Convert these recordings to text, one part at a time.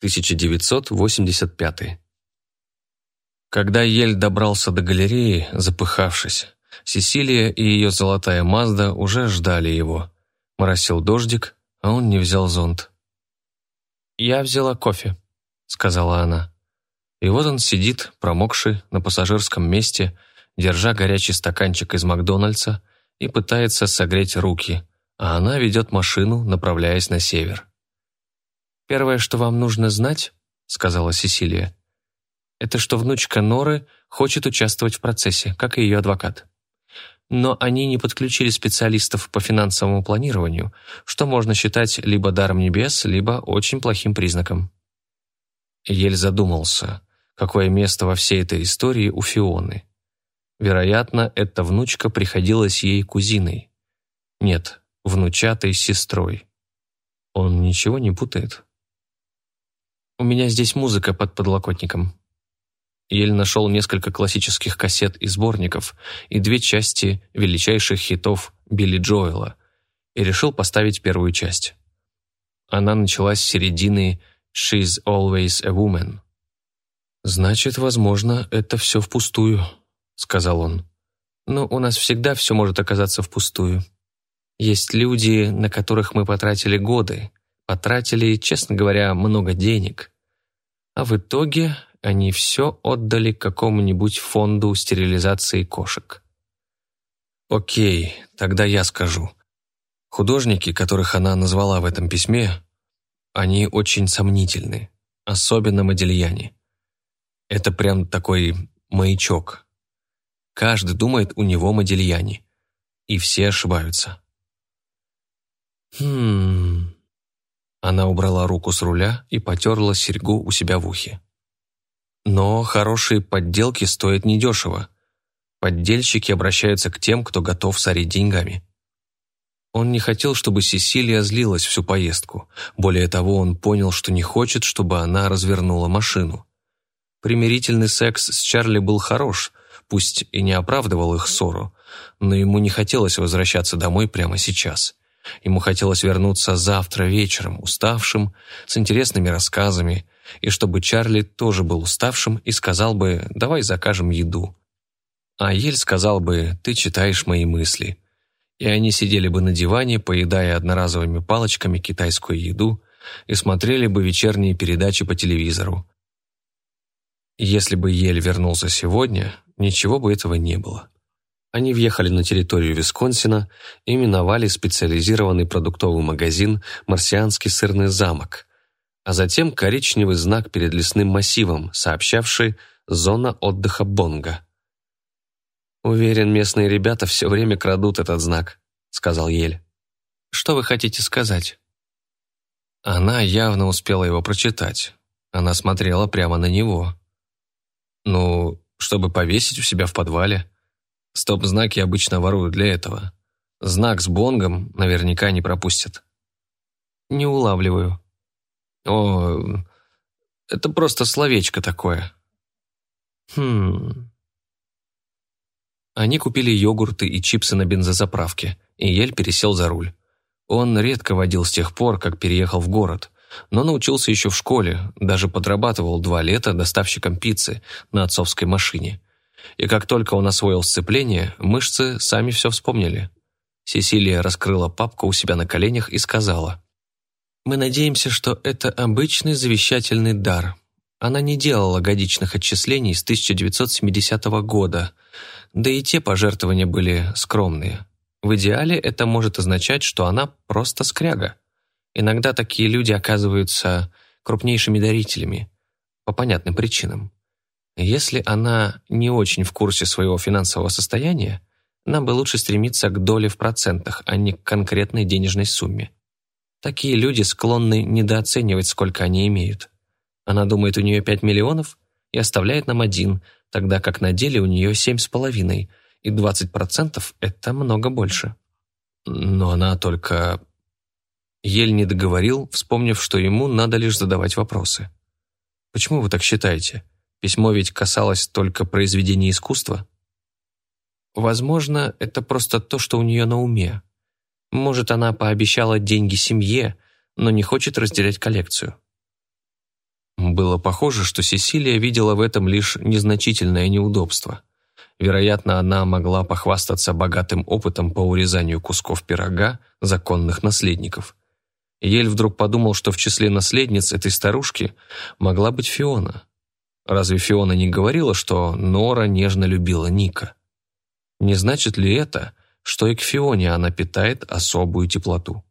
1985. Когда Ель добрался до галереи, запыхавшись, Сесилия и ее золотая Мазда уже ждали его. Моросил дождик, а он не взял зонт. «Я взяла кофе», — сказала она. И вот он сидит, промокший, на пассажирском месте, держа горячий стаканчик из Макдональдса и пытается согреть руки, а она ведет машину, направляясь на север. «Первое, что вам нужно знать», — сказала Сесилия, «это что внучка Норы хочет участвовать в процессе, как и ее адвокат. Но они не подключили специалистов по финансовому планированию, что можно считать либо даром небес, либо очень плохим признаком». Ель задумался, какое место во всей этой истории у Фионы. Вероятно, эта внучка приходилась ей кузиной. Нет, внучатой сестрой. Он ничего не путает. У меня здесь музыка под подлокотником». Ель нашел несколько классических кассет и сборников и две части величайших хитов Билли Джоэла и решил поставить первую часть. Она началась с середины «She's always a woman». «Значит, возможно, это все впустую», — сказал он. «Но у нас всегда все может оказаться впустую. Есть люди, на которых мы потратили годы, потратили, честно говоря, много денег. А в итоге они все отдали какому-нибудь фонду стерилизации кошек. Окей, тогда я скажу. Художники, которых она назвала в этом письме, они очень сомнительны, особенно Модельяне. Это прям такой маячок. Каждый думает, у него Модельяне, и все ошибаются. Хм... Она убрала руку с руля и потерла серьгу у себя в ухе. Но хорошие подделки стоят недешево. Поддельщики обращаются к тем, кто готов сорить деньгами. Он не хотел, чтобы Сесилия злилась всю поездку. Более того, он понял, что не хочет, чтобы она развернула машину. Примирительный секс с Чарли был хорош, пусть и не оправдывал их ссору, но ему не хотелось возвращаться домой прямо сейчас. Ему хотелось вернуться завтра вечером, уставшим, с интересными рассказами, и чтобы Чарли тоже был уставшим и сказал бы «давай закажем еду». А Ель сказал бы «ты читаешь мои мысли». И они сидели бы на диване, поедая одноразовыми палочками китайскую еду и смотрели бы вечерние передачи по телевизору. Если бы Ель вернулся сегодня, ничего бы этого не было. Они въехали на территорию Висконсина и миновали специализированный продуктовый магазин «Марсианский сырный замок», а затем коричневый знак перед лесным массивом, сообщавший «Зона отдыха Бонга». «Уверен, местные ребята все время крадут этот знак», — сказал Ель. «Что вы хотите сказать?» Она явно успела его прочитать. Она смотрела прямо на него. «Ну, чтобы повесить у себя в подвале», Стоп-знаки обычно воруют для этого. Знак с бонгом наверняка не пропустят. Не улавливаю. О, это просто словечко такое. Хм. Они купили йогурты и чипсы на бензозаправке, и Ель пересел за руль. Он редко водил с тех пор, как переехал в город, но научился еще в школе, даже подрабатывал два лета доставщиком пиццы на отцовской машине и как только он освоил сцепление, мышцы сами все вспомнили. Сесилия раскрыла папку у себя на коленях и сказала, «Мы надеемся, что это обычный завещательный дар. Она не делала годичных отчислений с 1970 года, да и те пожертвования были скромные. В идеале это может означать, что она просто скряга. Иногда такие люди оказываются крупнейшими дарителями, по понятным причинам. Если она не очень в курсе своего финансового состояния, нам бы лучше стремиться к доле в процентах, а не к конкретной денежной сумме. Такие люди склонны недооценивать, сколько они имеют. Она думает, у нее 5 миллионов и оставляет нам один, тогда как на деле у нее семь с половиной, и 20% – это много больше. Но она только... Ель не договорил, вспомнив, что ему надо лишь задавать вопросы. «Почему вы так считаете? Письмо ведь касалось только произведений искусства. Возможно, это просто то, что у нее на уме. Может, она пообещала деньги семье, но не хочет разделять коллекцию. было похоже, что Сесилия видела в этом лишь незначительное неудобство. Вероятно, она могла похвастаться богатым опытом по урезанию кусков пирога законных наследников. Ель вдруг подумал, что в числе наследниц этой старушки могла быть Фиона. Разве Фиона не говорила, что Нора нежно любила Ника? Не значит ли это, что и к Фионе она питает особую теплоту?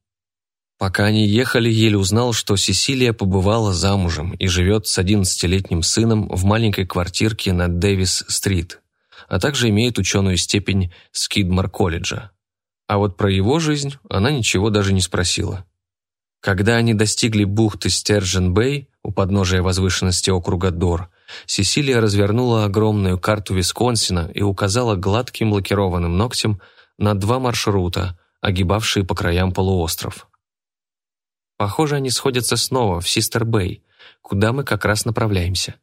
Пока они ехали, Ель узнал, что Сесилия побывала замужем и живет с одиннадцатилетним сыном в маленькой квартирке на Дэвис-стрит, а также имеет ученую степень Скидмар-колледжа. А вот про его жизнь она ничего даже не спросила. Когда они достигли бухты Стержен-Бэй у подножия возвышенности округа Дор, Сесилия развернула огромную карту Висконсина и указала гладким лакированным ногтем на два маршрута, огибавшие по краям полуостров. Похоже, они сходятся снова в Систер-Бэй, куда мы как раз направляемся.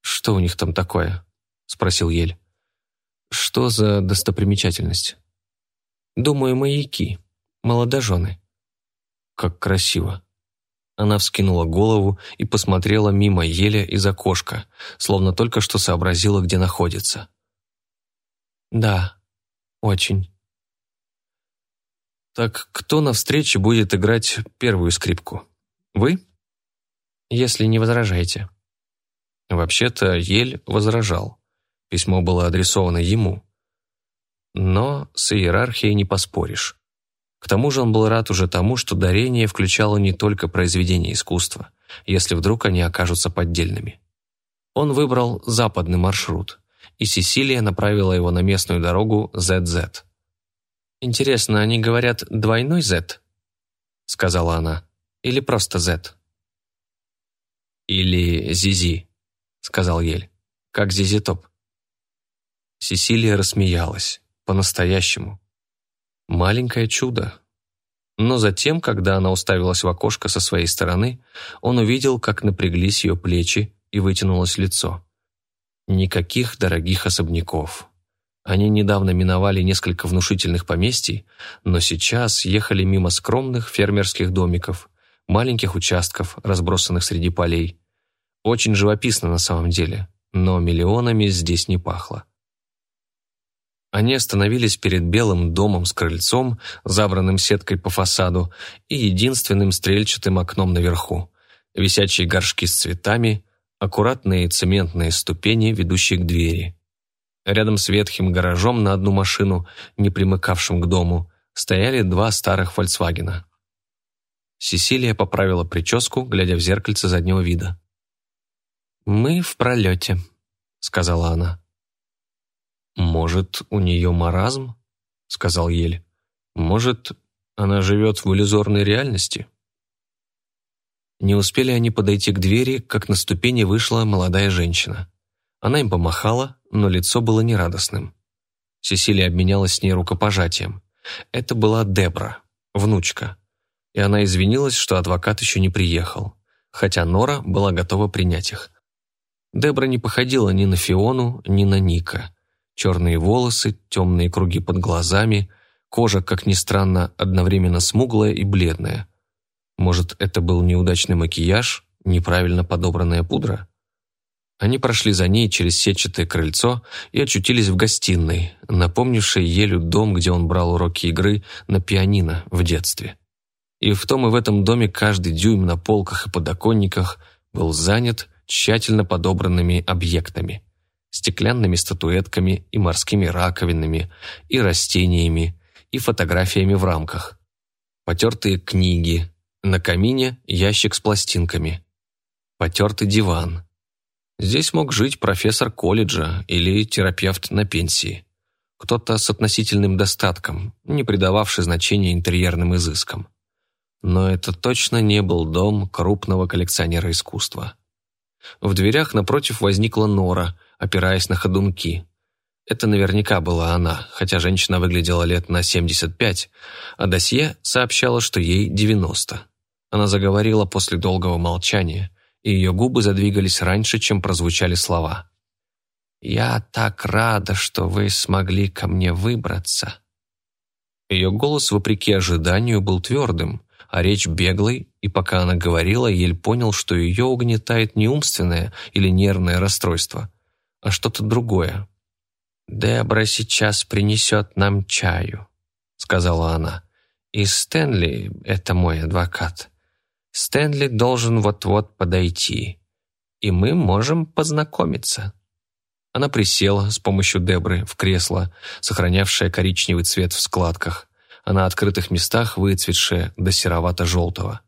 «Что у них там такое?» — спросил Ель. «Что за достопримечательность?» «Думаю, маяки. Молодожены». «Как красиво». Она вскинула голову и посмотрела мимо Еля из окошка, словно только что сообразила, где находится. «Да, очень». Так кто на встрече будет играть первую скрипку? Вы? Если не возражаете. Вообще-то Ель возражал. Письмо было адресовано ему. Но с иерархией не поспоришь. К тому же он был рад уже тому, что дарение включало не только произведения искусства, если вдруг они окажутся поддельными. Он выбрал западный маршрут, и Сесилия направила его на местную дорогу ZZ. «Интересно, они говорят двойной Z?» — сказала она. «Или просто Z?» «Или Зизи», — сказал Ель. «Как Зизи Топ». Сесилия рассмеялась. По-настоящему. Маленькое чудо. Но затем, когда она уставилась в окошко со своей стороны, он увидел, как напряглись ее плечи и вытянулось лицо. Никаких дорогих особняков. Они недавно миновали несколько внушительных поместий, но сейчас ехали мимо скромных фермерских домиков, маленьких участков, разбросанных среди полей. Очень живописно на самом деле, но миллионами здесь не пахло. Они остановились перед белым домом с крыльцом, забранным сеткой по фасаду, и единственным стрельчатым окном наверху, висячие горшки с цветами, аккуратные цементные ступени, ведущие к двери. Рядом с ветхим гаражом на одну машину, не примыкавшим к дому, стояли два старых «Фольксвагена». Сесилия поправила прическу, глядя в зеркальце заднего вида. «Мы в пролете», — сказала она. «Может, у нее маразм?» — сказал Ель. «Может, она живет в иллюзорной реальности?» Не успели они подойти к двери, как на ступени вышла молодая женщина. Она им помахала, но лицо было нерадостным. Сесилия обменялась с ней рукопожатием. Это была Дебра, внучка. И она извинилась, что адвокат еще не приехал, хотя Нора была готова принять их. Дебра не походила ни на Фиону, ни на Ника. Черные волосы, темные круги под глазами, кожа, как ни странно, одновременно смуглая и бледная. Может, это был неудачный макияж, неправильно подобранная пудра? Они прошли за ней через сетчатое крыльцо и очутились в гостиной, напомнившей Елю дом, где он брал уроки игры на пианино в детстве. И в том и в этом доме каждый дюйм на полках и подоконниках был занят тщательно подобранными объектами, стеклянными статуэтками и морскими раковинами, и растениями, и фотографиями в рамках. Потертые книги, на камине ящик с пластинками, потертый диван – Здесь мог жить профессор колледжа или терапевт на пенсии. Кто-то с относительным достатком, не придававший значения интерьерным изыскам. Но это точно не был дом крупного коллекционера искусства. В дверях напротив возникла Нора, опираясь на ходунки. Это наверняка была она, хотя женщина выглядела лет на 75, а досье сообщало, что ей 90. Она заговорила после долгого молчания – и ее губы задвигались раньше, чем прозвучали слова. «Я так рада, что вы смогли ко мне выбраться». Ее голос, вопреки ожиданию, был твердым, а речь беглой, и пока она говорила, Ель понял, что ее угнетает не умственное или нервное расстройство, а что-то другое. «Дебра сейчас принесет нам чаю», — сказала она. «И Стэнли — это мой адвокат. Стэнли должен вот-вот подойти, и мы можем познакомиться». Она присела с помощью Дебры в кресло, сохранявшее коричневый цвет в складках, а на открытых местах выцветшее до серовато-желтого.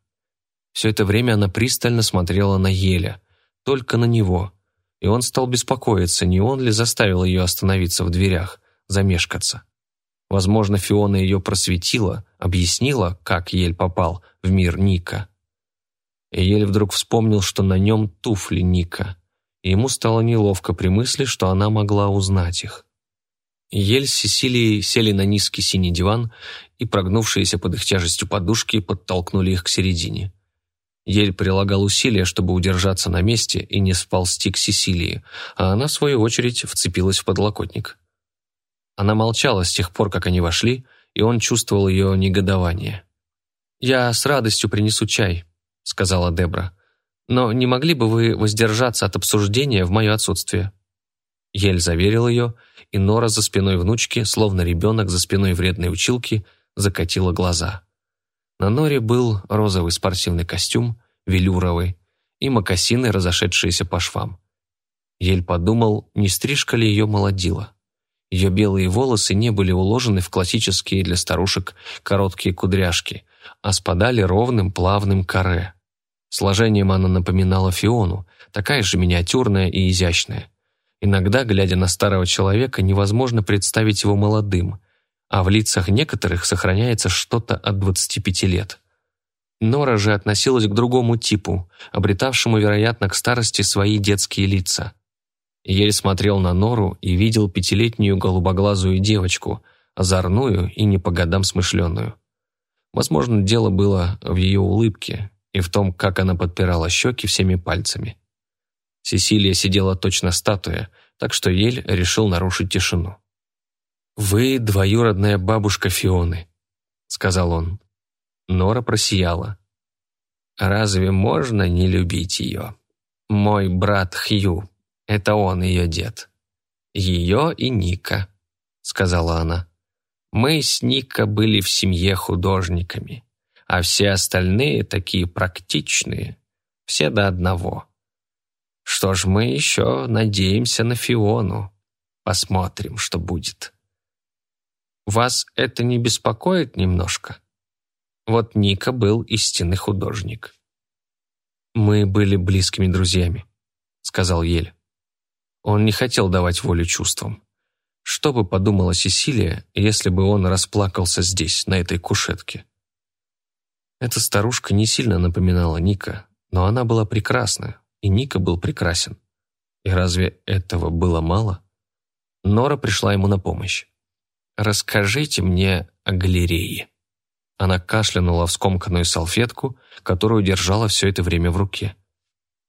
Все это время она пристально смотрела на Еля, только на него, и он стал беспокоиться, не он ли заставил ее остановиться в дверях, замешкаться. Возможно, Фиона ее просветила, объяснила, как Ель попал в мир Ника. И Ель вдруг вспомнил, что на нем туфли Ника, и ему стало неловко при мысли, что она могла узнать их. Ель с Сесилией сели на низкий синий диван и, прогнувшиеся под их тяжестью подушки, подтолкнули их к середине. Ель прилагал усилия, чтобы удержаться на месте и не сползти к Сесилии, а она, в свою очередь, вцепилась в подлокотник. Она молчала с тех пор, как они вошли, и он чувствовал ее негодование. «Я с радостью принесу чай», — сказала Дебра. «Но не могли бы вы воздержаться от обсуждения в мое отсутствие?» Ель заверил ее, и Нора за спиной внучки, словно ребенок за спиной вредной училки, закатила глаза. На Норе был розовый спортивный костюм, велюровый, и мокасины, разошедшиеся по швам. Ель подумал, не стрижка ли ее молодила. Ее белые волосы не были уложены в классические для старушек короткие кудряшки, а спадали ровным плавным каре. Сложением она напоминала Фиону, такая же миниатюрная и изящная. Иногда, глядя на старого человека, невозможно представить его молодым, а в лицах некоторых сохраняется что-то от 25 лет. Нора же относилась к другому типу, обретавшему, вероятно, к старости свои детские лица. Ель смотрел на Нору и видел пятилетнюю голубоглазую девочку, озорную и не по годам смышленную. Возможно, дело было в ее улыбке и в том, как она подпирала щеки всеми пальцами. Сесилия сидела точно статуя, так что Ель решил нарушить тишину. «Вы двоюродная бабушка Фионы», — сказал он. Нора просияла. «Разве можно не любить ее? Мой брат Хью, это он ее дед. Ее и Ника», — сказала она. «Мы с Ника были в семье художниками, а все остальные такие практичные, все до одного». Что ж, мы еще надеемся на Фиону. Посмотрим, что будет. Вас это не беспокоит немножко? Вот Ника был истинный художник. «Мы были близкими друзьями», — сказал Ель. Он не хотел давать волю чувствам. Что бы подумала Сесилия, если бы он расплакался здесь, на этой кушетке? Эта старушка не сильно напоминала Ника, но она была прекрасна, и Ника был прекрасен. И разве этого было мало? Нора пришла ему на помощь. «Расскажите мне о галерее». Она кашлянула в скомканную салфетку, которую держала все это время в руке.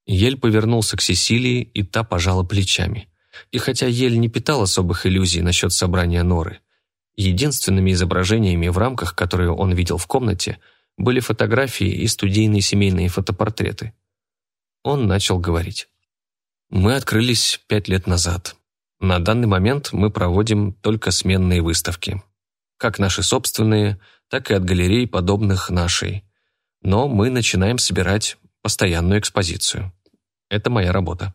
Ель повернулся к Сесилии, и та пожала плечами. И хотя Ель не питал особых иллюзий насчет собрания Норы, единственными изображениями в рамках, которые он видел в комнате, были фотографии и студийные семейные фотопортреты. Он начал говорить. «Мы открылись пять лет назад. На данный момент мы проводим только сменные выставки. Как наши собственные, так и от галерей, подобных нашей. Но мы начинаем собирать постоянную экспозицию. Это моя работа».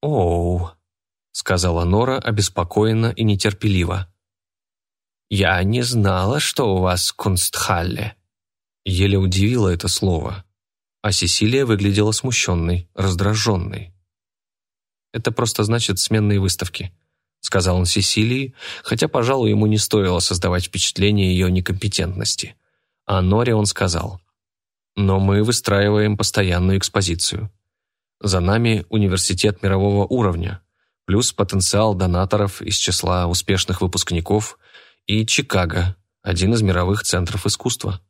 «Оу», — сказала Нора обеспокоенно и нетерпеливо. «Я не знала, что у вас кунстхалле». Еле удивило это слово а Сесилия выглядела смущенной, раздраженной. «Это просто значит сменные выставки», — сказал он Сесилии, хотя, пожалуй, ему не стоило создавать впечатление ее некомпетентности. А Норе он сказал, «Но мы выстраиваем постоянную экспозицию. За нами университет мирового уровня, плюс потенциал донаторов из числа успешных выпускников и Чикаго, один из мировых центров искусства».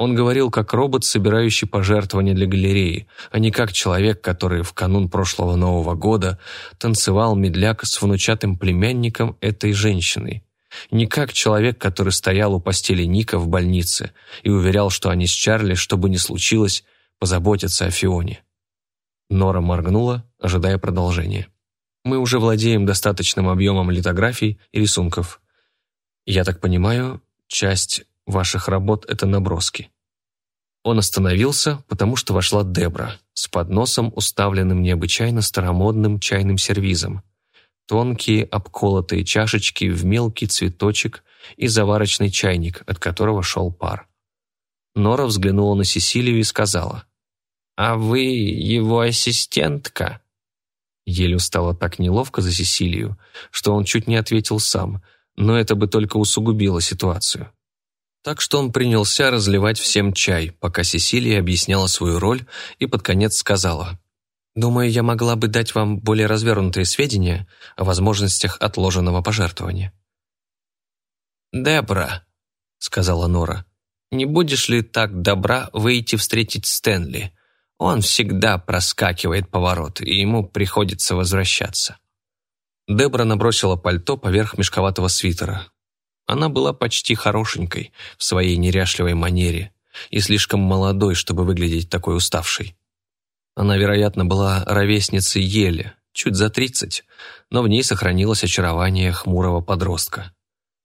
Он говорил как робот, собирающий пожертвования для галереи, а не как человек, который в канун прошлого Нового года танцевал медляк с внучатым племянником этой женщины, Не как человек, который стоял у постели Ника в больнице и уверял, что они с Чарли, что бы ни случилось, позаботятся о Фионе. Нора моргнула, ожидая продолжения. «Мы уже владеем достаточным объемом литографий и рисунков. Я так понимаю, часть ваших работ — это наброски». Он остановился, потому что вошла Дебра с подносом, уставленным необычайно старомодным чайным сервизом. Тонкие обколотые чашечки в мелкий цветочек и заварочный чайник, от которого шел пар. Нора взглянула на Сесилию и сказала, «А вы его ассистентка?» Еле стало так неловко за Сесилию, что он чуть не ответил сам, но это бы только усугубило ситуацию. Так что он принялся разливать всем чай, пока Сесилия объясняла свою роль и под конец сказала. «Думаю, я могла бы дать вам более развернутые сведения о возможностях отложенного пожертвования». «Дебра», — сказала Нора, — «не будешь ли так добра выйти встретить Стэнли? Он всегда проскакивает поворот, и ему приходится возвращаться». Дебра набросила пальто поверх мешковатого свитера, она была почти хорошенькой в своей неряшливой манере и слишком молодой, чтобы выглядеть такой уставшей. Она, вероятно, была ровесницей Еле, чуть за тридцать, но в ней сохранилось очарование хмурого подростка.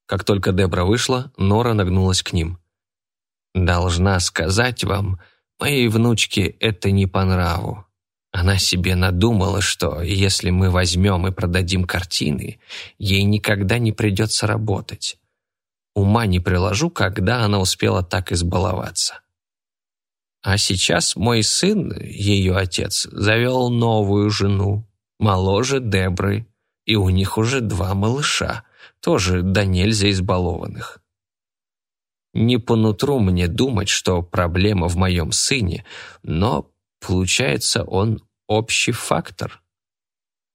Как только Дебра вышла, Нора нагнулась к ним. «Должна сказать вам, моей внучке это не по нраву. Она себе надумала, что если мы возьмем и продадим картины, ей никогда не придется работать. Ума не приложу, когда она успела так избаловаться. А сейчас мой сын, ее отец, завел новую жену, моложе Дебры, и у них уже два малыша, тоже до нельзя избалованных. Не по нутру мне думать, что проблема в моем сыне, но, получается, он общий фактор.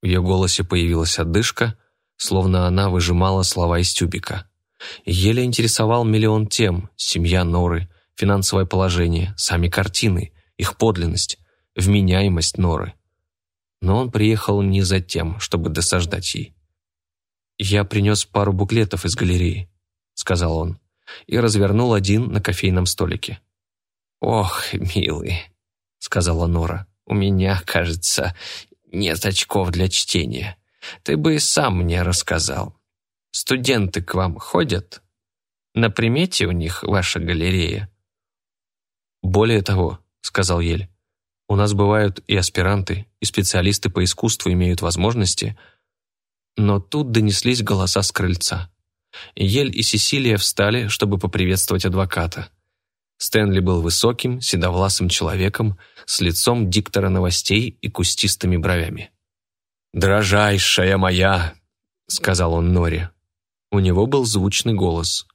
В ее голосе появилась одышка, словно она выжимала слова из тюбика. Еле интересовал миллион тем – семья Норы, финансовое положение, сами картины, их подлинность, вменяемость Норы. Но он приехал не за тем, чтобы досаждать ей. «Я принес пару буклетов из галереи», – сказал он, и развернул один на кофейном столике. «Ох, милый», – сказала Нора, – «у меня, кажется, нет очков для чтения. Ты бы сам мне рассказал. Студенты к вам ходят? На примете у них ваша галерея?» «Более того», — сказал Ель, «у нас бывают и аспиранты, и специалисты по искусству имеют возможности». Но тут донеслись голоса с крыльца. Ель и Сесилия встали, чтобы поприветствовать адвоката. Стэнли был высоким, седовласым человеком с лицом диктора новостей и кустистыми бровями. «Дрожайшая моя!» — сказал он Норе. У него был звучный голос.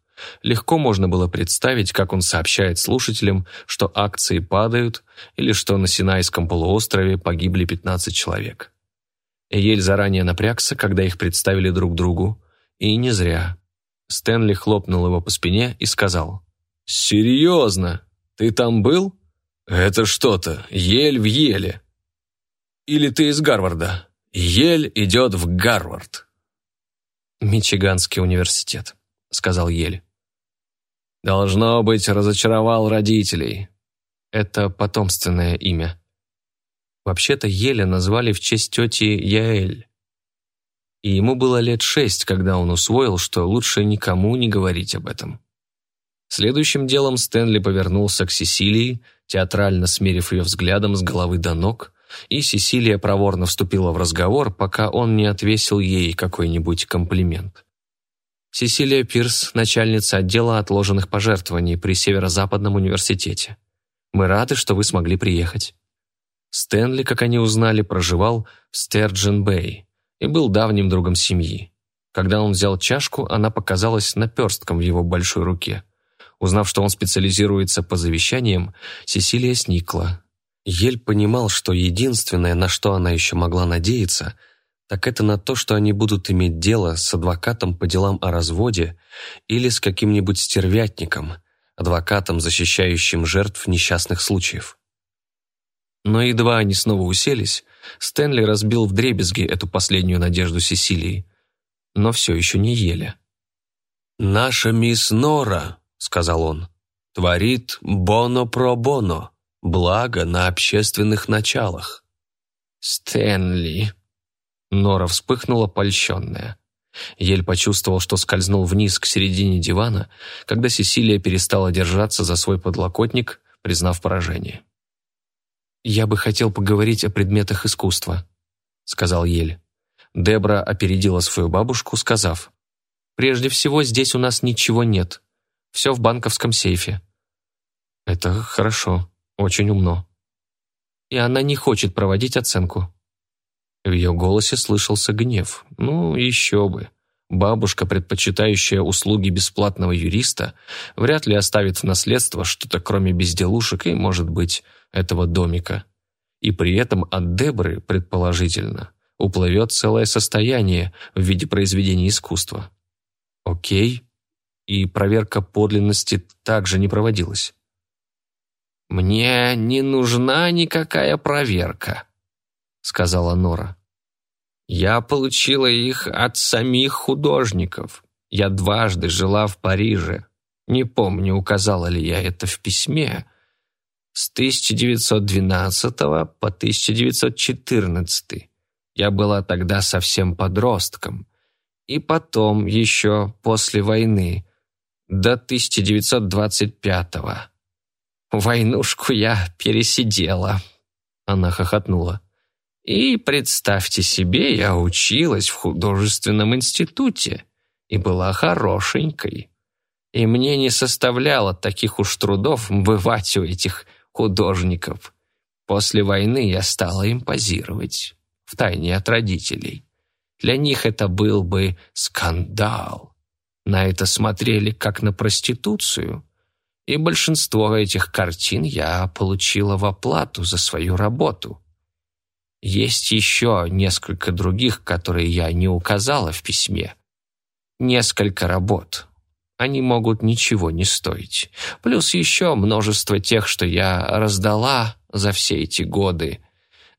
Легко можно было представить, как он сообщает слушателям, что акции падают или что на Синайском полуострове погибли 15 человек. Ель заранее напрягся, когда их представили друг другу, и не зря. Стэнли хлопнул его по спине и сказал, «Серьезно? Ты там был? Это что-то, ель в еле. Или ты из Гарварда? Ель идет в Гарвард». «Мичиганский университет», — сказал Ель. «Должно быть, разочаровал родителей». Это потомственное имя. Вообще-то Еля назвали в честь тети Яэль. И ему было лет шесть, когда он усвоил, что лучше никому не говорить об этом. Следующим делом Стэнли повернулся к Сесилии, театрально смерив ее взглядом с головы до ног, и Сесилия проворно вступила в разговор, пока он не отвесил ей какой-нибудь комплимент. Сесилия Пирс, начальница отдела отложенных пожертвований при Северо-Западном университете. Мы рады, что вы смогли приехать. Стэнли, как они узнали, проживал в Стерджин-Бэй и был давним другом семьи. Когда он взял чашку, она показалась наперстком в его большой руке. Узнав, что он специализируется по завещаниям, Сесилия сникла, Ель понимал, что единственное, на что она еще могла надеяться, так это на то, что они будут иметь дело с адвокатом по делам о разводе или с каким-нибудь стервятником, адвокатом, защищающим жертв несчастных случаев. Но едва они снова уселись, Стэнли разбил вдребезги эту последнюю надежду Сесилии, но все еще не ели. «Наша мисс Нора», — сказал он, — «творит боно про боно, благо на общественных началах». «Стэнли», — Нора вспыхнула польщенная. Ель почувствовал, что скользнул вниз к середине дивана, когда Сесилия перестала держаться за свой подлокотник, признав поражение. «Я бы хотел поговорить о предметах искусства», — сказал Ель. Дебра опередила свою бабушку, сказав, «Прежде всего, здесь у нас ничего нет. Все в банковском сейфе». «Это хорошо, очень умно». «И она не хочет проводить оценку». В ее голосе слышался гнев. Ну, еще бы. Бабушка, предпочитающая услуги бесплатного юриста, вряд ли оставит в наследство что-то кроме безделушек и, может быть, этого домика. И при этом от Дебры, предположительно, уплывет целое состояние в виде произведения искусства. Окей. И проверка подлинности также не проводилась. «Мне не нужна никакая проверка», сказала Нора. «Я получила их от самих художников. Я дважды жила в Париже. Не помню, указала ли я это в письме. С 1912 по 1914. Я была тогда совсем подростком. И потом, еще после войны, до 1925 -го. Войнушку я пересидела». Она хохотнула. И, представьте себе, я училась в художественном институте и была хорошенькой. И мне не составляло таких уж трудов бывать у этих художников. После войны я стала им позировать, втайне от родителей. Для них это был бы скандал. На это смотрели как на проституцию. И большинство этих картин я получила в оплату за свою работу – есть еще несколько других, которые я не указала в письме. Несколько работ. Они могут ничего не стоить. Плюс еще множество тех, что я раздала за все эти годы.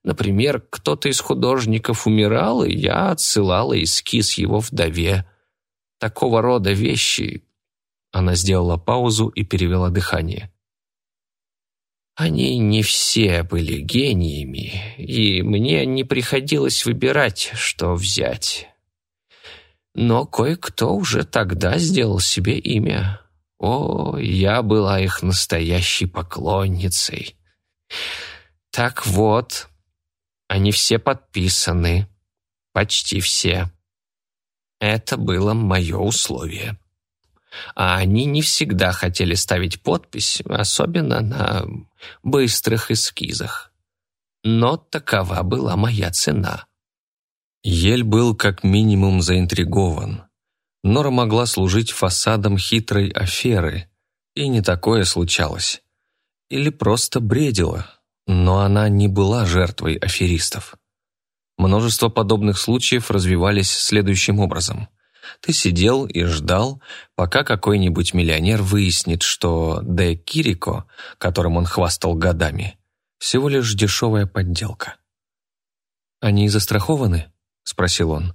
Например, кто-то из художников умирал, и я отсылала эскиз его вдове. Такого рода вещи... Она сделала паузу и перевела дыхание. Они не все были гениями, и мне не приходилось выбирать, что взять. Но кое-кто уже тогда сделал себе имя. О, я была их настоящей поклонницей. Так вот, они все подписаны, почти все. Это было мое условие а они не всегда хотели ставить подпись, особенно на быстрых эскизах. Но такова была моя цена. Ель был как минимум заинтригован. Нора могла служить фасадом хитрой аферы, и не такое случалось. Или просто бредила, но она не была жертвой аферистов. Множество подобных случаев развивались следующим образом. Ты сидел и ждал, пока какой-нибудь миллионер выяснит, что Де Кирико, которым он хвастал годами, всего лишь дешевая подделка. «Они застрахованы?» — спросил он.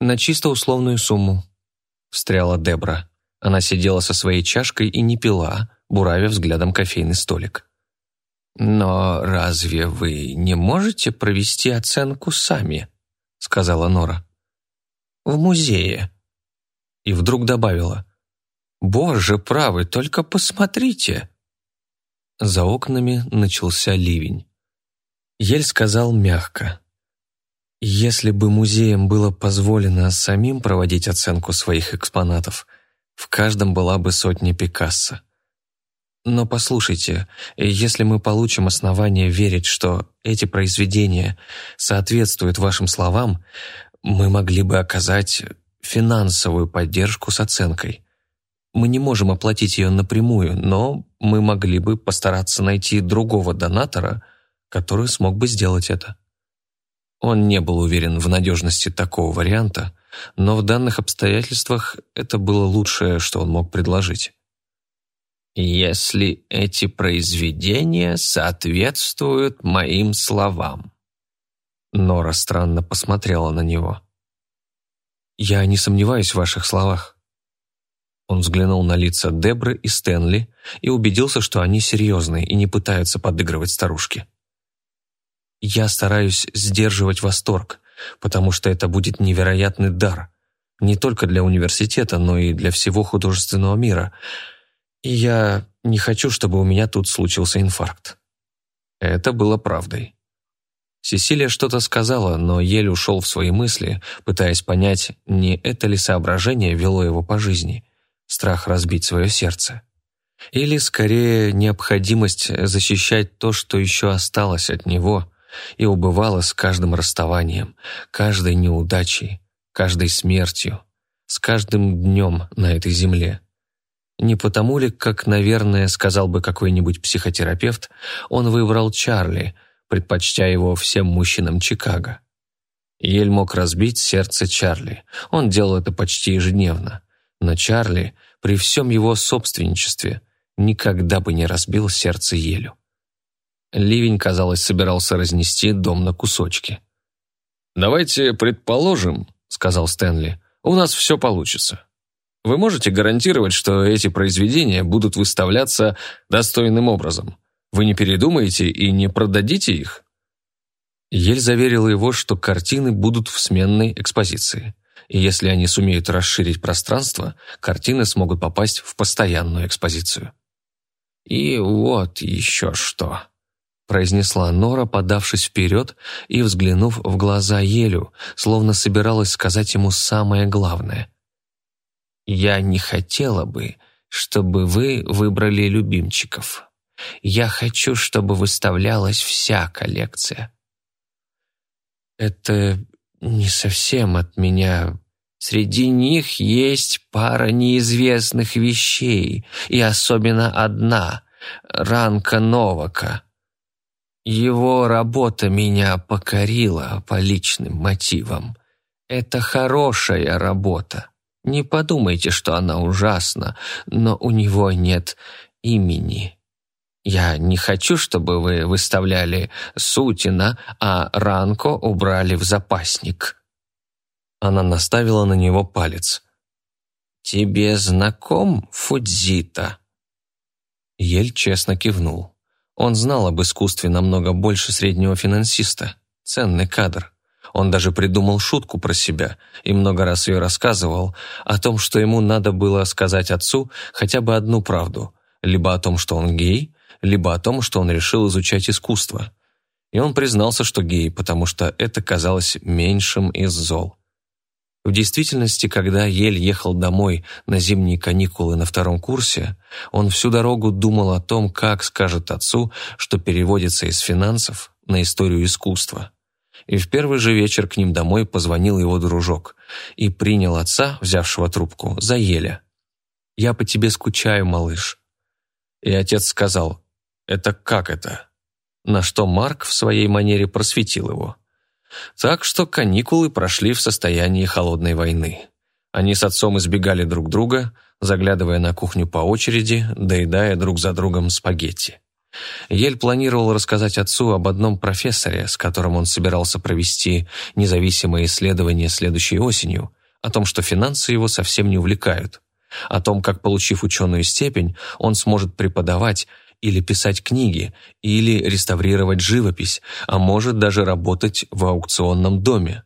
«На чисто условную сумму», — встряла Дебра. Она сидела со своей чашкой и не пила, буравя взглядом кофейный столик. «Но разве вы не можете провести оценку сами?» — сказала Нора в музее». И вдруг добавила, «Боже правый, только посмотрите!» За окнами начался ливень. Ель сказал мягко, «Если бы музеям было позволено самим проводить оценку своих экспонатов, в каждом была бы сотня Пикассо. Но послушайте, если мы получим основание верить, что эти произведения соответствуют вашим словам, мы могли бы оказать финансовую поддержку с оценкой. Мы не можем оплатить ее напрямую, но мы могли бы постараться найти другого донатора, который смог бы сделать это. Он не был уверен в надежности такого варианта, но в данных обстоятельствах это было лучшее, что он мог предложить. «Если эти произведения соответствуют моим словам», Нора странно посмотрела на него. «Я не сомневаюсь в ваших словах». Он взглянул на лица Дебры и Стэнли и убедился, что они серьезные и не пытаются подыгрывать старушке. «Я стараюсь сдерживать восторг, потому что это будет невероятный дар, не только для университета, но и для всего художественного мира. И я не хочу, чтобы у меня тут случился инфаркт». Это было правдой. Сесилия что-то сказала, но еле ушел в свои мысли, пытаясь понять, не это ли соображение вело его по жизни – страх разбить свое сердце. Или, скорее, необходимость защищать то, что еще осталось от него и убывало с каждым расставанием, каждой неудачей, каждой смертью, с каждым днем на этой земле. Не потому ли, как, наверное, сказал бы какой-нибудь психотерапевт, он выбрал Чарли, предпочтя его всем мужчинам Чикаго. Ель мог разбить сердце Чарли. Он делал это почти ежедневно. Но Чарли, при всем его собственничестве, никогда бы не разбил сердце Елю. Ливень, казалось, собирался разнести дом на кусочки. «Давайте предположим», — сказал Стэнли, — «у нас все получится. Вы можете гарантировать, что эти произведения будут выставляться достойным образом? Вы не передумаете и не продадите их?» Ель заверила его, что картины будут в сменной экспозиции и если они сумеют расширить пространство, картины смогут попасть в постоянную экспозицию. «И вот еще что», — произнесла Нора, подавшись вперед и взглянув в глаза Елю, словно собиралась сказать ему самое главное. «Я не хотела бы, чтобы вы выбрали любимчиков. Я хочу, чтобы выставлялась вся коллекция». «Это не совсем от меня. Среди них есть пара неизвестных вещей, и особенно одна — Ранка Новака. Его работа меня покорила по личным мотивам. Это хорошая работа. Не подумайте, что она ужасна, но у него нет имени. Я не хочу, чтобы вы выставляли Сутина, а Ранко убрали в запасник». Она наставила на него палец. «Тебе знаком Фудзита?» Ель честно кивнул. Он знал об искусстве намного больше среднего финансиста. Ценный кадр. Он даже придумал шутку про себя и много раз ее рассказывал о том, что ему надо было сказать отцу хотя бы одну правду, либо о том, что он гей, либо о том, что он решил изучать искусство. И он признался, что гей, потому что это казалось меньшим из зол. В действительности, когда Ель ехал домой на зимние каникулы на втором курсе, он всю дорогу думал о том, как скажет отцу, что переводится из финансов на историю искусства. И в первый же вечер к ним домой позвонил его дружок и принял отца, взявшего трубку, за Еля. «Я по тебе скучаю, малыш». И отец сказал, «Это как это?» На что Марк в своей манере просветил его. Так что каникулы прошли в состоянии холодной войны. Они с отцом избегали друг друга, заглядывая на кухню по очереди, доедая друг за другом спагетти. Ель планировал рассказать отцу об одном профессоре, с которым он собирался провести независимое исследование следующей осенью, о том, что финансы его совсем не увлекают, о том, как, получив ученую степень, он сможет преподавать или писать книги, или реставрировать живопись, а может даже работать в аукционном доме.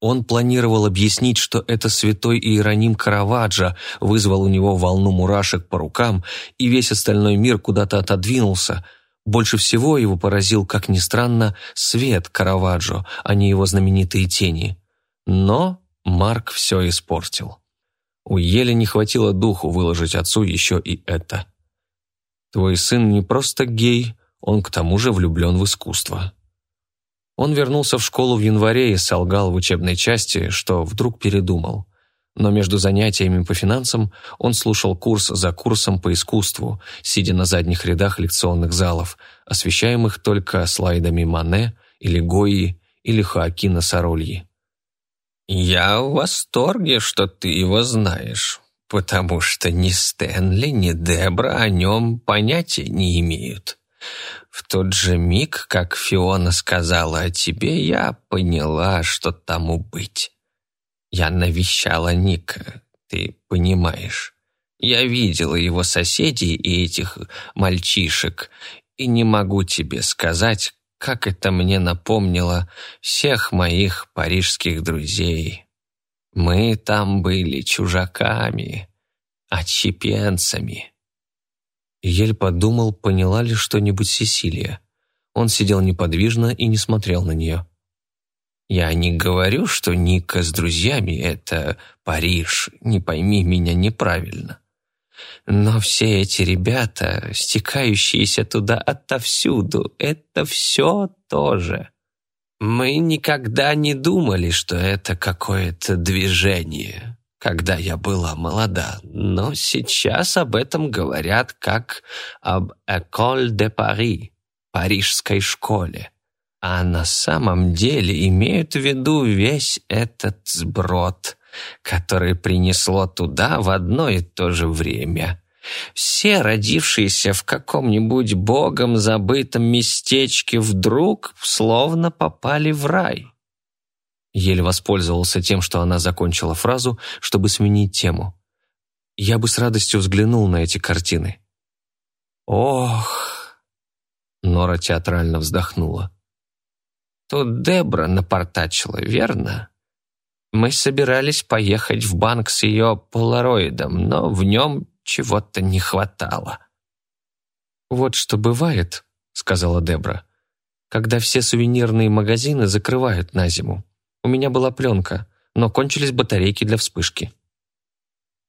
Он планировал объяснить, что это святой Иероним Караваджо вызвал у него волну мурашек по рукам, и весь остальной мир куда-то отодвинулся. Больше всего его поразил, как ни странно, свет Караваджо, а не его знаменитые тени. Но Марк все испортил. У Ели не хватило духу выложить отцу еще и это. Твой сын не просто гей, он к тому же влюблен в искусство». Он вернулся в школу в январе и солгал в учебной части, что вдруг передумал. Но между занятиями по финансам он слушал курс за курсом по искусству, сидя на задних рядах лекционных залов, освещаемых только слайдами Мане или Гои или Хоакина Сарольи. «Я в восторге, что ты его знаешь», потому что ни Стэнли, ни Дебра о нем понятия не имеют. В тот же миг, как Фиона сказала о тебе, я поняла, что тому быть. Я навещала Ника, ты понимаешь. Я видела его соседей и этих мальчишек, и не могу тебе сказать, как это мне напомнило всех моих парижских друзей. Мы там были чужаками, отщепенцами. Ель подумал, поняла ли что-нибудь Сесилия. Он сидел неподвижно и не смотрел на нее. Я не говорю, что Ника с друзьями — это Париж, не пойми меня неправильно. Но все эти ребята, стекающиеся туда отовсюду, это все тоже. Мы никогда не думали, что это какое-то движение, когда я была молода, но сейчас об этом говорят как об «École de Paris» — парижской школе а на самом деле имеют в виду весь этот сброд, который принесло туда в одно и то же время. Все, родившиеся в каком-нибудь богом забытом местечке, вдруг словно попали в рай. Еле воспользовался тем, что она закончила фразу, чтобы сменить тему. Я бы с радостью взглянул на эти картины. «Ох!» Нора театрально вздохнула. Тут Дебра напортачила, верно? Мы собирались поехать в банк с ее полароидом, но в нем чего-то не хватало. «Вот что бывает», — сказала Дебра, «когда все сувенирные магазины закрывают на зиму. У меня была пленка, но кончились батарейки для вспышки».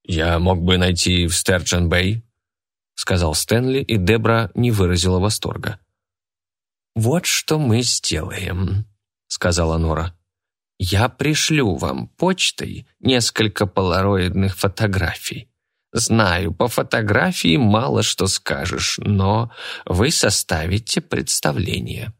«Я мог бы найти в Стерджен-Бэй», — сказал Стэнли, и Дебра не выразила восторга. «Вот что мы сделаем», — сказала Нора. «Я пришлю вам почтой несколько полароидных фотографий. Знаю, по фотографии мало что скажешь, но вы составите представление».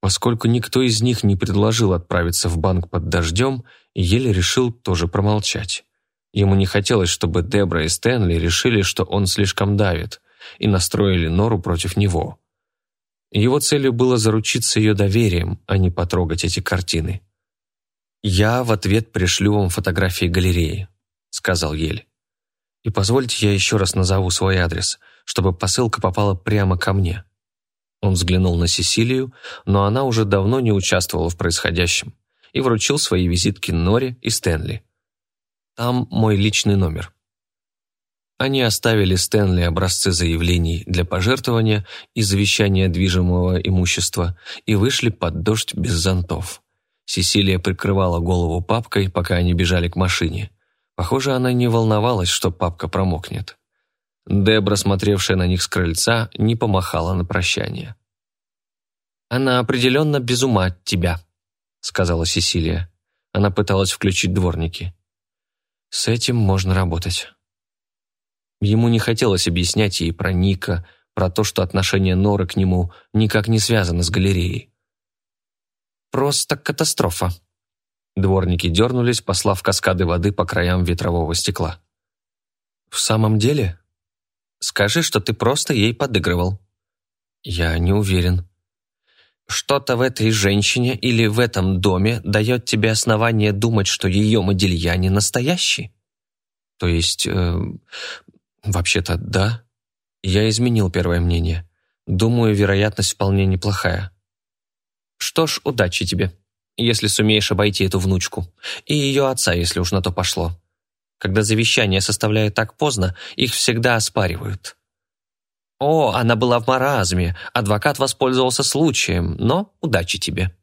Поскольку никто из них не предложил отправиться в банк под дождем, еле решил тоже промолчать. Ему не хотелось, чтобы Дебра и Стэнли решили, что он слишком давит, и настроили Нору против него. Его целью было заручиться ее доверием, а не потрогать эти картины. «Я в ответ пришлю вам фотографии галереи», — сказал Ель. «И позвольте я еще раз назову свой адрес, чтобы посылка попала прямо ко мне». Он взглянул на Сесилию, но она уже давно не участвовала в происходящем и вручил свои визитки Норе и Стэнли. «Там мой личный номер. Они оставили Стэнли образцы заявлений для пожертвования и завещания движимого имущества и вышли под дождь без зонтов. Сесилия прикрывала голову папкой, пока они бежали к машине. Похоже, она не волновалась, что папка промокнет. Дебра, смотревшая на них с крыльца, не помахала на прощание. «Она определенно без ума от тебя», — сказала Сесилия. Она пыталась включить дворники. «С этим можно работать». Ему не хотелось объяснять ей про Ника, про то, что отношение Норы к нему никак не связано с галереей. «Просто катастрофа». Дворники дернулись, послав каскады воды по краям ветрового стекла. «В самом деле?» «Скажи, что ты просто ей подыгрывал». «Я не уверен». «Что-то в этой женщине или в этом доме дает тебе основание думать, что ее Модильяне настоящий?» «То есть, э, «Вообще-то да. Я изменил первое мнение. Думаю, вероятность вполне неплохая». «Что ж, удачи тебе, если сумеешь обойти эту внучку. И ее отца, если уж на то пошло. Когда завещания составляют так поздно, их всегда оспаривают». «О, она была в маразме. Адвокат воспользовался случаем, но удачи тебе».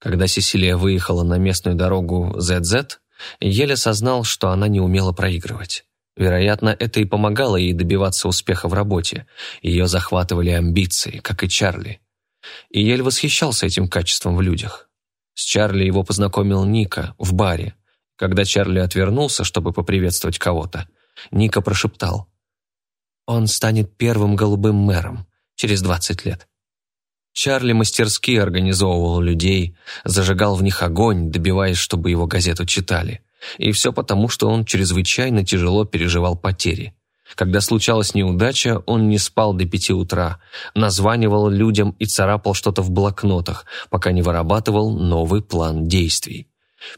Когда Сесилия выехала на местную дорогу ZZ, еле сознал, что она не умела проигрывать. Вероятно, это и помогало ей добиваться успеха в работе. Ее захватывали амбиции, как и Чарли. И Ель восхищался этим качеством в людях. С Чарли его познакомил Ника в баре. Когда Чарли отвернулся, чтобы поприветствовать кого-то, Ника прошептал. «Он станет первым голубым мэром через 20 лет». Чарли мастерски организовывал людей, зажигал в них огонь, добиваясь, чтобы его газету читали – и все потому, что он чрезвычайно тяжело переживал потери. Когда случалась неудача, он не спал до пяти утра, названивал людям и царапал что-то в блокнотах, пока не вырабатывал новый план действий.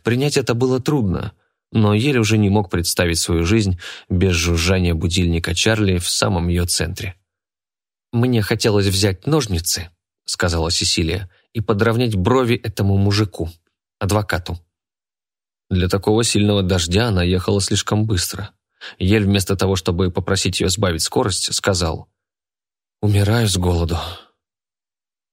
Принять это было трудно, но еле уже не мог представить свою жизнь без жужжания будильника Чарли в самом ее центре. «Мне хотелось взять ножницы», — сказала Сесилия, «и подровнять брови этому мужику, адвокату». Для такого сильного дождя она ехала слишком быстро. Ель вместо того, чтобы попросить ее сбавить скорость, сказал «Умираю с голоду».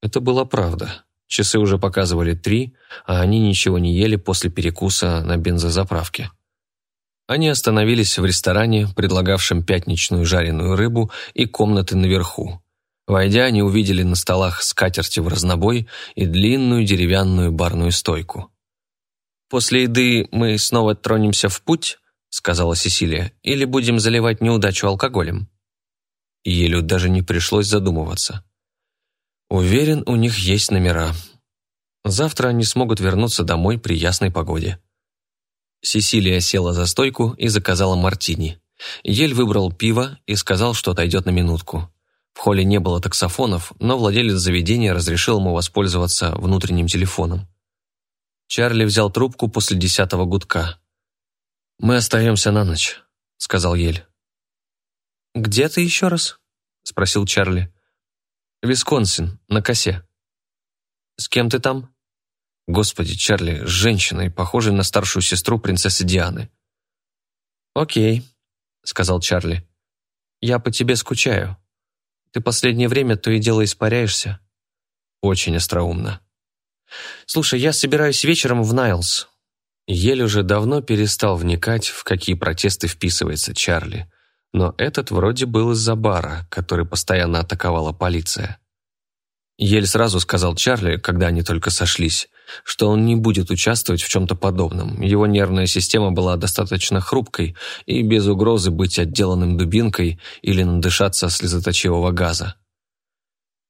Это была правда. Часы уже показывали три, а они ничего не ели после перекуса на бензозаправке. Они остановились в ресторане, предлагавшем пятничную жареную рыбу и комнаты наверху. Войдя, они увидели на столах скатерти в разнобой и длинную деревянную барную стойку. «После еды мы снова тронемся в путь», — сказала Сесилия, «или будем заливать неудачу алкоголем?» Елю даже не пришлось задумываться. Уверен, у них есть номера. Завтра они смогут вернуться домой при ясной погоде. Сесилия села за стойку и заказала мартини. Ель выбрал пиво и сказал, что отойдет на минутку. В холле не было таксофонов, но владелец заведения разрешил ему воспользоваться внутренним телефоном. Чарли взял трубку после десятого гудка. «Мы остаемся на ночь», — сказал Ель. «Где ты еще раз?» — спросил Чарли. Висконсин, на косе. С кем ты там? Господи, Чарли, с женщиной, похожей на старшую сестру принцессы Дианы. Окей, сказал Чарли. Я по тебе скучаю. Ты последнее время то и дело испаряешься. Очень остроумно. Слушай, я собираюсь вечером в Найлс. Еле уже давно перестал вникать, в какие протесты вписывается Чарли но этот вроде был из-за бара, который постоянно атаковала полиция. Ель сразу сказал Чарли, когда они только сошлись, что он не будет участвовать в чем-то подобном. Его нервная система была достаточно хрупкой и без угрозы быть отделанным дубинкой или надышаться слезоточивого газа.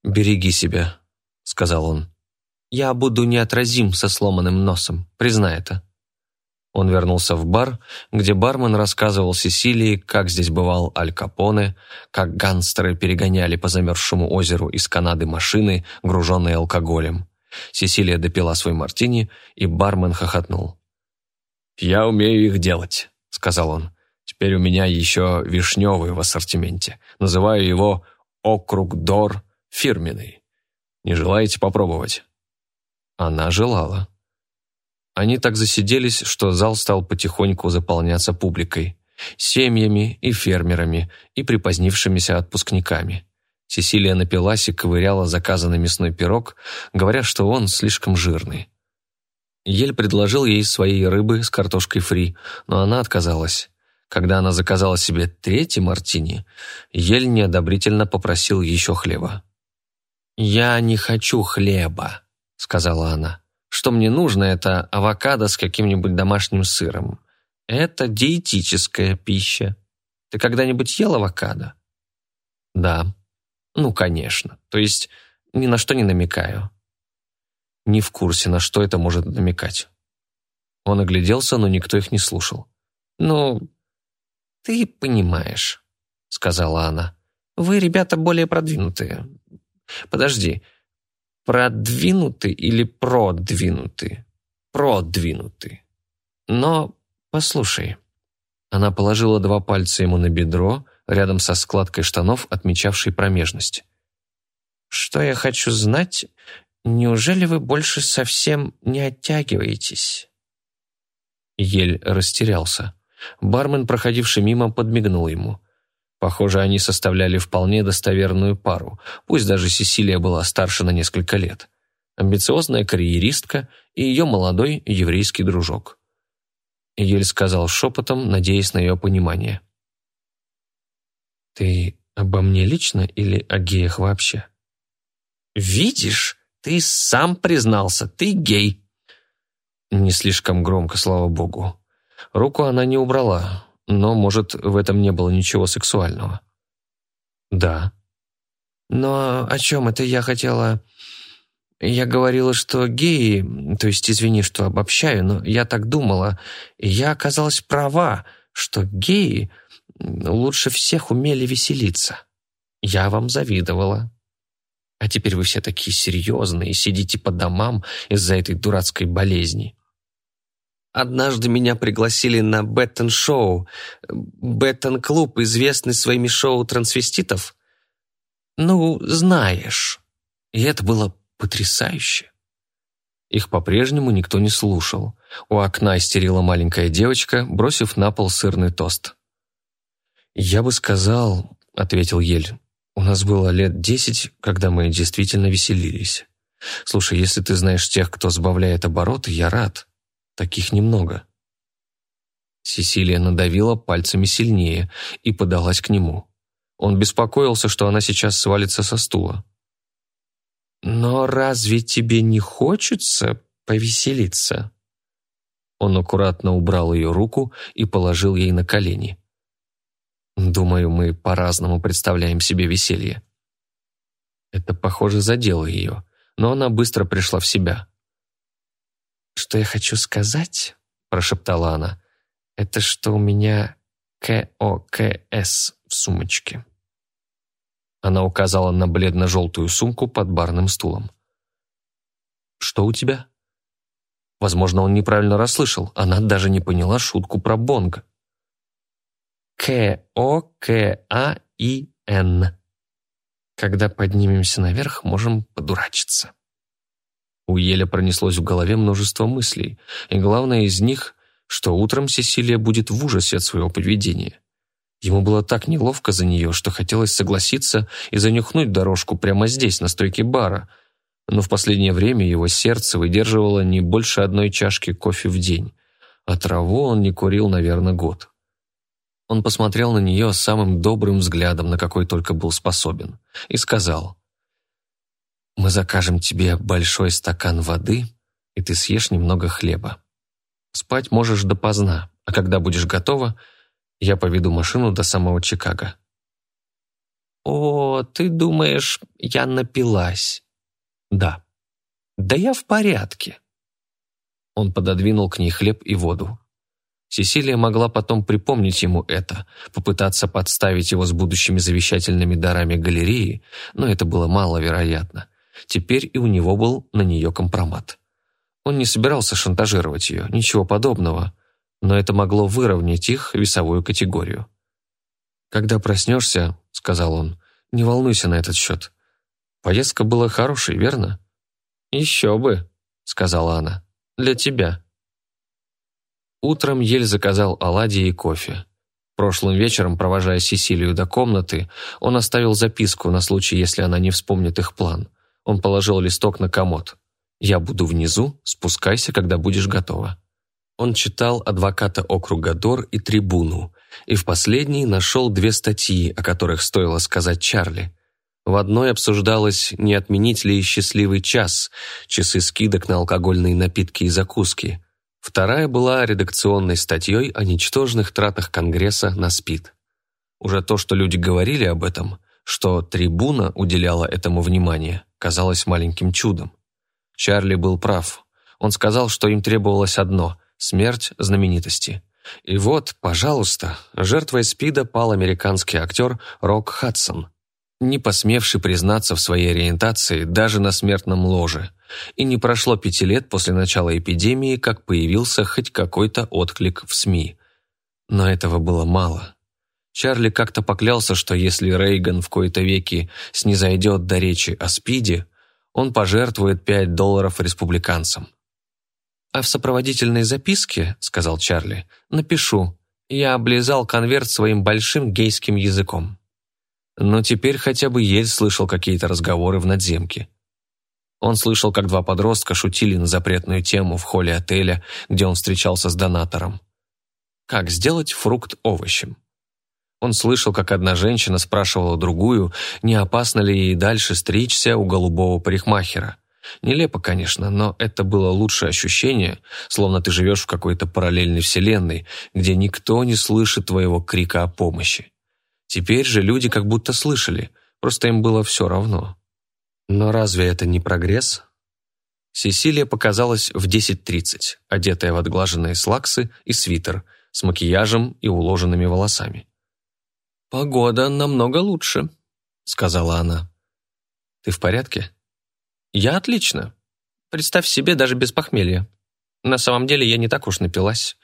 «Береги себя», — сказал он. «Я буду неотразим со сломанным носом, признай это». Он вернулся в бар, где бармен рассказывал Сесилии, как здесь бывал Аль Капоне, как гангстеры перегоняли по замерзшему озеру из Канады машины, груженные алкоголем. Сесилия допила свой мартини, и бармен хохотнул. «Я умею их делать», — сказал он. «Теперь у меня еще вишневый в ассортименте. Называю его «Округ Дор фирменный». Не желаете попробовать?» Она желала. Они так засиделись, что зал стал потихоньку заполняться публикой. Семьями и фермерами, и припозднившимися отпускниками. Сесилия напилась и ковыряла заказанный мясной пирог, говоря, что он слишком жирный. Ель предложил ей своей рыбы с картошкой фри, но она отказалась. Когда она заказала себе третий мартини, Ель неодобрительно попросил еще хлеба. «Я не хочу хлеба», — сказала она. Что мне нужно, это авокадо с каким-нибудь домашним сыром. Это диетическая пища. Ты когда-нибудь ел авокадо? Да. Ну, конечно. То есть ни на что не намекаю. Не в курсе, на что это может намекать. Он огляделся, но никто их не слушал. «Ну, ты понимаешь», — сказала она. «Вы, ребята, более продвинутые. Подожди, продвинуты или продвинуты? Продвинуты. Но послушай. Она положила два пальца ему на бедро, рядом со складкой штанов, отмечавшей промежность. Что я хочу знать, неужели вы больше совсем не оттягиваетесь? Ель растерялся. Бармен, проходивший мимо, подмигнул ему. Похоже, они составляли вполне достоверную пару, пусть даже Сесилия была старше на несколько лет. Амбициозная карьеристка и ее молодой еврейский дружок. Ель сказал шепотом, надеясь на ее понимание. «Ты обо мне лично или о геях вообще?» «Видишь, ты сам признался, ты гей». Не слишком громко, слава богу. Руку она не убрала, но, может, в этом не было ничего сексуального. Да. Но о чем это я хотела... Я говорила, что геи, то есть, извини, что обобщаю, но я так думала, и я оказалась права, что геи лучше всех умели веселиться. Я вам завидовала. А теперь вы все такие серьезные, сидите по домам из-за этой дурацкой болезни. Однажды меня пригласили на Беттон-шоу. Беттон-клуб, известный своими шоу трансвеститов. Ну, знаешь. И это было потрясающе. Их по-прежнему никто не слушал. У окна истерила маленькая девочка, бросив на пол сырный тост. «Я бы сказал», — ответил Ель, — «у нас было лет десять, когда мы действительно веселились. Слушай, если ты знаешь тех, кто сбавляет обороты, я рад. Таких немного». Сесилия надавила пальцами сильнее и подалась к нему. Он беспокоился, что она сейчас свалится со стула. «Но разве тебе не хочется повеселиться?» Он аккуратно убрал ее руку и положил ей на колени. «Думаю, мы по-разному представляем себе веселье». Это, похоже, задело ее, но она быстро пришла в себя. «Что я хочу сказать?» – прошептала она. «Это что у меня КОКС в сумочке». Она указала на бледно-желтую сумку под барным стулом. «Что у тебя?» Возможно, он неправильно расслышал. Она даже не поняла шутку про Бонг. К-О-К-А-И-Н. Когда поднимемся наверх, можем подурачиться. У Еля пронеслось в голове множество мыслей, и главное из них, что утром Сесилия будет в ужасе от своего поведения. Ему было так неловко за нее, что хотелось согласиться и занюхнуть дорожку прямо здесь, на стойке бара. Но в последнее время его сердце выдерживало не больше одной чашки кофе в день, а траву он не курил, наверное, год. Он посмотрел на нее самым добрым взглядом, на какой только был способен, и сказал, «Мы закажем тебе большой стакан воды, и ты съешь немного хлеба. Спать можешь допоздна, а когда будешь готова – я поведу машину до самого Чикаго. «О, ты думаешь, я напилась?» «Да». «Да я в порядке». Он пододвинул к ней хлеб и воду. Сесилия могла потом припомнить ему это, попытаться подставить его с будущими завещательными дарами галереи, но это было маловероятно. Теперь и у него был на нее компромат. Он не собирался шантажировать ее, ничего подобного, но это могло выровнять их весовую категорию. «Когда проснешься», — сказал он, — «не волнуйся на этот счет. Поездка была хорошей, верно?» «Еще бы», — сказала она, — «для тебя». Утром Ель заказал оладьи и кофе. Прошлым вечером, провожая Сесилию до комнаты, он оставил записку на случай, если она не вспомнит их план. Он положил листок на комод. «Я буду внизу, спускайся, когда будешь готова». Он читал «Адвоката округа Дор» и «Трибуну», и в последней нашел две статьи, о которых стоило сказать Чарли. В одной обсуждалось, не отменить ли счастливый час, часы скидок на алкогольные напитки и закуски. Вторая была редакционной статьей о ничтожных тратах Конгресса на СПИД. Уже то, что люди говорили об этом, что трибуна уделяла этому внимание, казалось маленьким чудом. Чарли был прав. Он сказал, что им требовалось одно Смерть знаменитости. И вот, пожалуйста, жертвой СПИДа пал американский актер Рок Хадсон, не посмевший признаться в своей ориентации даже на смертном ложе. И не прошло пяти лет после начала эпидемии, как появился хоть какой-то отклик в СМИ. Но этого было мало. Чарли как-то поклялся, что если Рейган в кои-то веки снизойдет до речи о СПИДе, он пожертвует 5 долларов республиканцам. «А в сопроводительной записке, — сказал Чарли, — напишу, я облизал конверт своим большим гейским языком». Но теперь хотя бы Ель слышал какие-то разговоры в надземке. Он слышал, как два подростка шутили на запретную тему в холле отеля, где он встречался с донатором. Как сделать фрукт овощем? Он слышал, как одна женщина спрашивала другую, не опасно ли ей дальше стричься у голубого парикмахера. Нелепо, конечно, но это было лучшее ощущение, словно ты живешь в какой-то параллельной вселенной, где никто не слышит твоего крика о помощи. Теперь же люди как будто слышали, просто им было все равно. Но разве это не прогресс? Сесилия показалась в 10.30, одетая в отглаженные слаксы и свитер, с макияжем и уложенными волосами. «Погода намного лучше», — сказала она. «Ты в порядке?» Я отлично. Представь себе, даже без похмелья. На самом деле я не так уж напилась.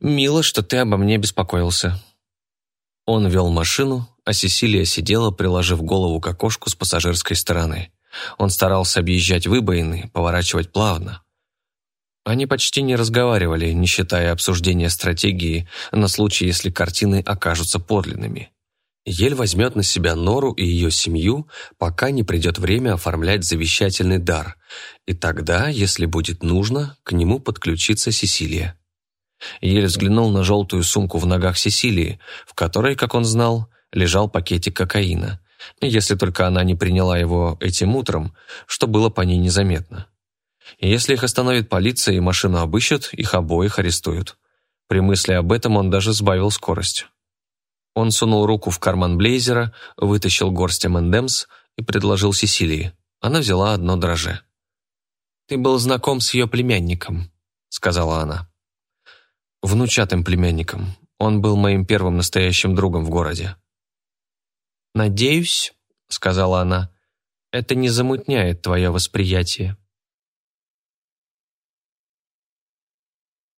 Мило, что ты обо мне беспокоился». Он вел машину, а Сесилия сидела, приложив голову к окошку с пассажирской стороны. Он старался объезжать выбоины, поворачивать плавно. Они почти не разговаривали, не считая обсуждения стратегии на случай, если картины окажутся подлинными. Ель возьмет на себя Нору и ее семью, пока не придет время оформлять завещательный дар, и тогда, если будет нужно, к нему подключится Сесилия. Ель взглянул на желтую сумку в ногах Сесилии, в которой, как он знал, лежал пакетик кокаина, если только она не приняла его этим утром, что было по ней незаметно. Если их остановит полиция и машину обыщут, их обоих арестуют. При мысли об этом он даже сбавил скорость. Он сунул руку в карман блейзера, вытащил горсть M&M's и предложил Сесилии. Она взяла одно дроже. «Ты был знаком с ее племянником», — сказала она. «Внучатым племянником. Он был моим первым настоящим другом в городе». «Надеюсь», — сказала она, — «это не замутняет твое восприятие».